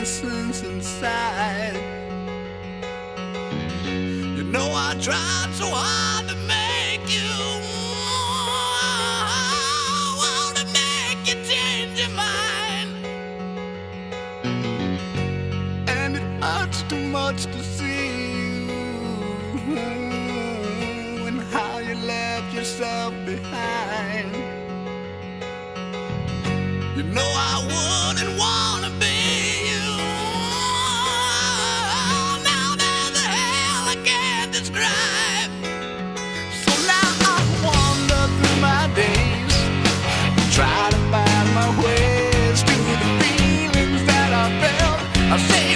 innocence inside. You know I tried so hard to make you. To make you change your mind. And it hurts too much to see you and how you left yourself behind. You know. I say